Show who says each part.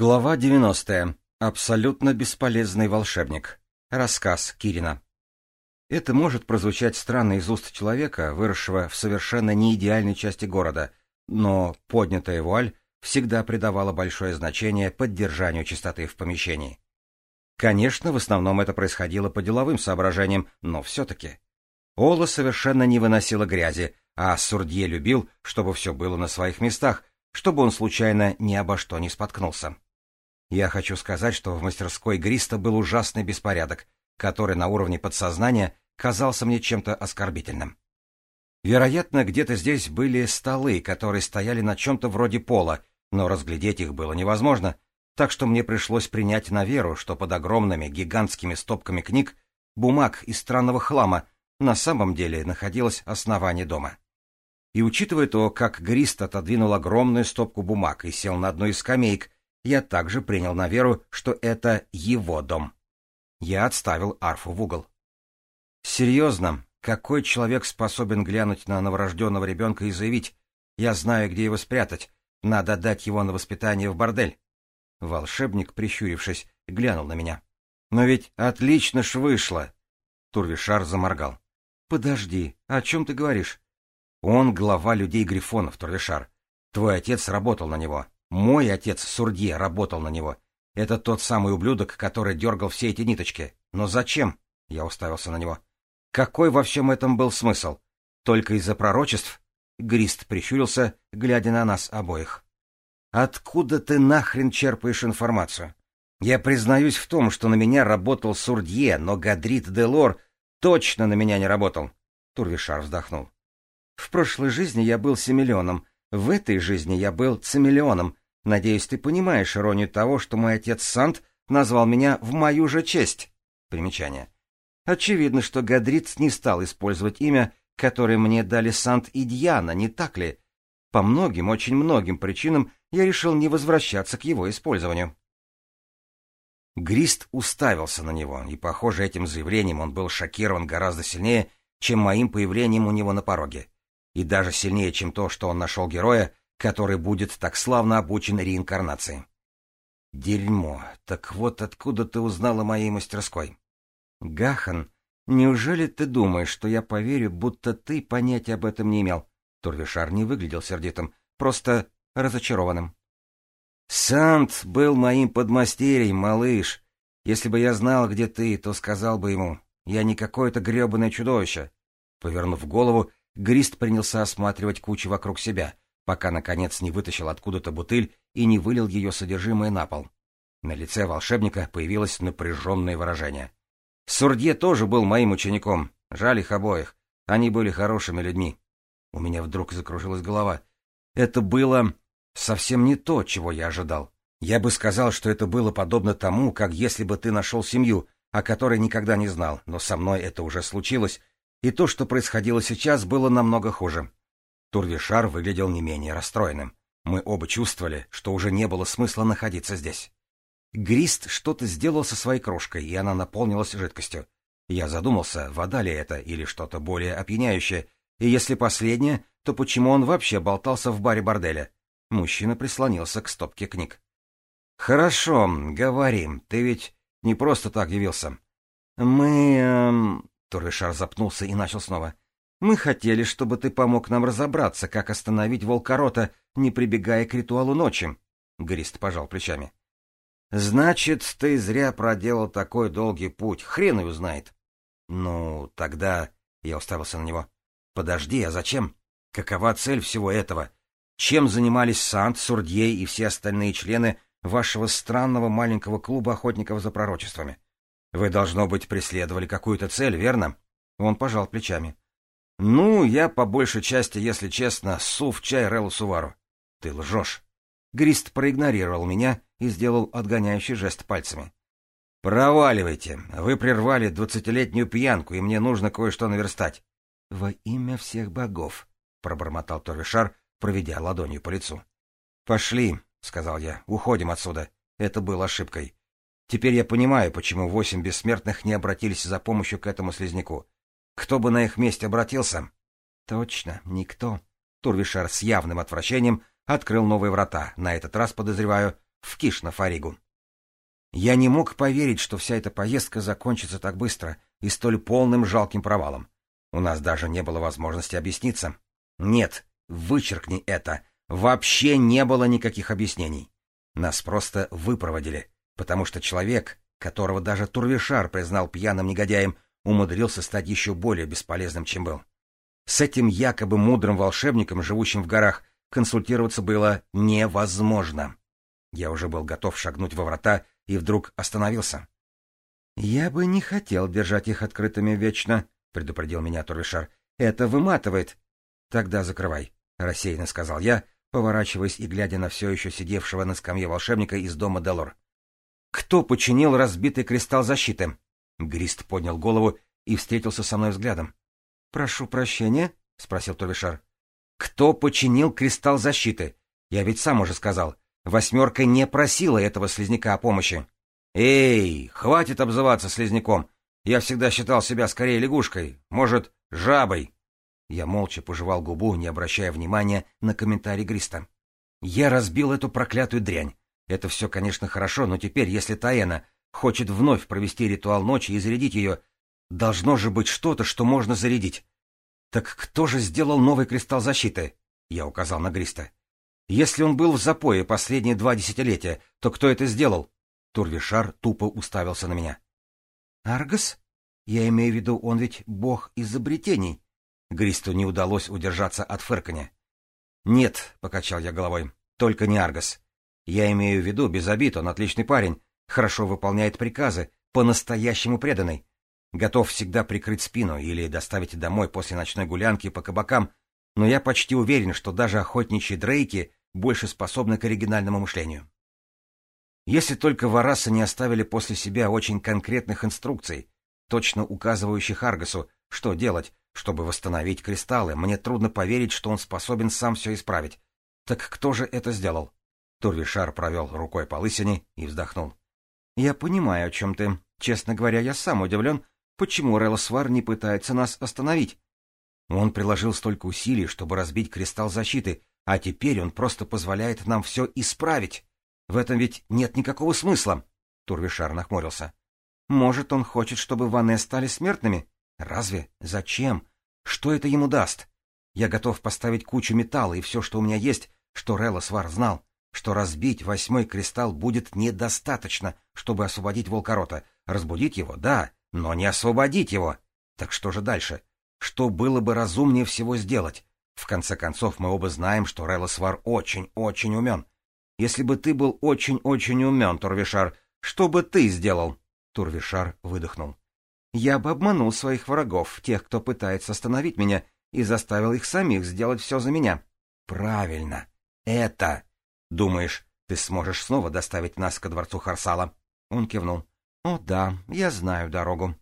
Speaker 1: Глава 90. Абсолютно бесполезный волшебник. Рассказ Кирина. Это может прозвучать странно из уст человека, выросшего в совершенно неидеальной части города, но поднятая вуаль всегда придавала большое значение поддержанию чистоты в помещении. Конечно, в основном это происходило по деловым соображениям, но все-таки. Ола совершенно не выносила грязи, а Сурдье любил, чтобы все было на своих местах, чтобы он случайно ни обо что не споткнулся. Я хочу сказать, что в мастерской Гриста был ужасный беспорядок, который на уровне подсознания казался мне чем-то оскорбительным. Вероятно, где-то здесь были столы, которые стояли на чем-то вроде пола, но разглядеть их было невозможно, так что мне пришлось принять на веру, что под огромными гигантскими стопками книг, бумаг и странного хлама на самом деле находилось основание дома. И учитывая то, как Грист отодвинул огромную стопку бумаг и сел на одну из скамеек, я также принял на веру, что это его дом. Я отставил арфу в угол. Серьезно, какой человек способен глянуть на новорожденного ребенка и заявить «Я знаю, где его спрятать, надо дать его на воспитание в бордель». Волшебник, прищурившись, глянул на меня. «Но ведь отлично ж вышло!» Турвишар заморгал. «Подожди, о чем ты говоришь?» «Он глава людей-грифонов, Турвишар. Твой отец работал на него. Мой отец Сурдье работал на него. Это тот самый ублюдок, который дергал все эти ниточки. Но зачем? Я уставился на него. Какой во всем этом был смысл? Только из-за пророчеств? Грист прищурился, глядя на нас обоих. Откуда ты нахрен черпаешь информацию? Я признаюсь в том, что на меня работал Сурдье, но Гадрит Делор точно на меня не работал. Турвишар вздохнул. В прошлой жизни я был семиллионом, в этой жизни я был цимиллионом, Надеюсь, ты понимаешь иронию того, что мой отец Сант назвал меня в мою же честь. Примечание. Очевидно, что Гадриц не стал использовать имя, которое мне дали Сант и Дьяна, не так ли? По многим, очень многим причинам я решил не возвращаться к его использованию. Грист уставился на него, и, похоже, этим заявлением он был шокирован гораздо сильнее, чем моим появлением у него на пороге. И даже сильнее, чем то, что он нашел героя, который будет так славно обучен реинкарнации. Дерьмо, так вот откуда ты узнала моей мастерской? Гахан, неужели ты думаешь, что я поверю, будто ты понятия об этом не имел? Турвишар не выглядел сердитым, просто разочарованным. Сант был моим подмастерьем, малыш. Если бы я знал, где ты, то сказал бы ему. Я не какое-то гребаное чудовище. Повернув голову, Грист принялся осматривать кучу вокруг себя — пока, наконец, не вытащил откуда-то бутыль и не вылил ее содержимое на пол. На лице волшебника появилось напряженное выражение. Сурдье тоже был моим учеником. Жаль их обоих. Они были хорошими людьми. У меня вдруг закружилась голова. Это было совсем не то, чего я ожидал. Я бы сказал, что это было подобно тому, как если бы ты нашел семью, о которой никогда не знал, но со мной это уже случилось, и то, что происходило сейчас, было намного хуже. Турвишар выглядел не менее расстроенным. Мы оба чувствовали, что уже не было смысла находиться здесь. Грист что-то сделал со своей кружкой, и она наполнилась жидкостью. Я задумался, вода ли это или что-то более опьяняющее, и если последнее, то почему он вообще болтался в баре борделя? Мужчина прислонился к стопке книг. «Хорошо, говорим, ты ведь не просто так явился». «Мы...» эм... Турвишар запнулся и начал снова. Мы хотели, чтобы ты помог нам разобраться, как остановить волкорота, не прибегая к ритуалу ночи. Грист пожал плечами. Значит, ты зря проделал такой долгий путь. Хрен его знает. Ну, тогда... Я уставился на него. Подожди, а зачем? Какова цель всего этого? Чем занимались Сант, Сурдье и все остальные члены вашего странного маленького клуба охотников за пророчествами? Вы, должно быть, преследовали какую-то цель, верно? Он пожал плечами. — ну, я по большей части, если честно, сув чай Релу Сувару. Ты лжешь. Грист проигнорировал меня и сделал отгоняющий жест пальцами. «Проваливайте! Вы прервали двадцатилетнюю пьянку, и мне нужно кое-что наверстать». «Во имя всех богов!» — пробормотал Торвишар, проведя ладонью по лицу. «Пошли!» — сказал я. «Уходим отсюда. Это было ошибкой. Теперь я понимаю, почему восемь бессмертных не обратились за помощью к этому слизняку. Кто бы на их месте обратился? Точно, никто. Турвишар с явным отвращением открыл новые врата, на этот раз, подозреваю, в Кишна Фаригу. Я не мог поверить, что вся эта поездка закончится так быстро и столь полным жалким провалом. У нас даже не было возможности объясниться. Нет, вычеркни это. Вообще не было никаких объяснений. Нас просто выпроводили, потому что человек, которого даже Турвишар признал пьяным негодяем, умудрился стать еще более бесполезным, чем был. С этим якобы мудрым волшебником, живущим в горах, консультироваться было невозможно. Я уже был готов шагнуть во врата и вдруг остановился. — Я бы не хотел держать их открытыми вечно, — предупредил меня Турвишар. — Это выматывает. — Тогда закрывай, — рассеянно сказал я, поворачиваясь и глядя на все еще сидевшего на скамье волшебника из дома Делор. — Кто починил разбитый кристалл защиты? Грист поднял голову и встретился со мной взглядом. — Прошу прощения, — спросил Тувишар. — Кто починил кристалл защиты? Я ведь сам уже сказал. Восьмерка не просила этого слизняка о помощи. — Эй, хватит обзываться слизняком. Я всегда считал себя скорее лягушкой, может, жабой. Я молча пожевал губу, не обращая внимания на комментарий Гриста. — Я разбил эту проклятую дрянь. Это все, конечно, хорошо, но теперь, если Таэна Хочет вновь провести ритуал ночи и зарядить ее. Должно же быть что-то, что можно зарядить. Так кто же сделал новый кристалл защиты? Я указал на Гриста. Если он был в запое последние два десятилетия, то кто это сделал? Турвишар тупо уставился на меня. Аргос? Я имею в виду, он ведь бог изобретений. Гристу не удалось удержаться от фырканья. «Нет», — покачал я головой, — «только не Аргос. Я имею в виду, без обид, он отличный парень, хорошо выполняет приказы, по-настоящему преданный, готов всегда прикрыть спину или доставить домой после ночной гулянки по кабакам, но я почти уверен, что даже охотничьи дрейки больше способны к оригинальному мышлению. Если только Вараса не оставили после себя очень конкретных инструкций, точно указывающих Аргасу, что делать, чтобы восстановить кристаллы, мне трудно поверить, что он способен сам все исправить. Так кто же это сделал? Турвишар провел рукой по лысине и вздохнул. Я понимаю, о чем ты. Честно говоря, я сам удивлен, почему Релсвар не пытается нас остановить. Он приложил столько усилий, чтобы разбить кристалл защиты, а теперь он просто позволяет нам все исправить. В этом ведь нет никакого смысла. Турвишар нахмурился. Может, он хочет, чтобы Ване стали смертными? Разве? Зачем? Что это ему даст? Я готов поставить кучу металла и все, что у меня есть, что Релосвар знал что разбить восьмой кристалл будет недостаточно, чтобы освободить волкорота. Разбудить его, да, но не освободить его. Так что же дальше? Что было бы разумнее всего сделать? В конце концов, мы оба знаем, что Релосвар очень-очень умен. Если бы ты был очень-очень умен, Турвишар, что бы ты сделал? Турвишар выдохнул. Я бы обманул своих врагов, тех, кто пытается остановить меня, и заставил их самих сделать все за меня. Правильно. Это «Думаешь, ты сможешь снова доставить нас ко дворцу Харсала?» Он кивнул. «О да, я знаю дорогу».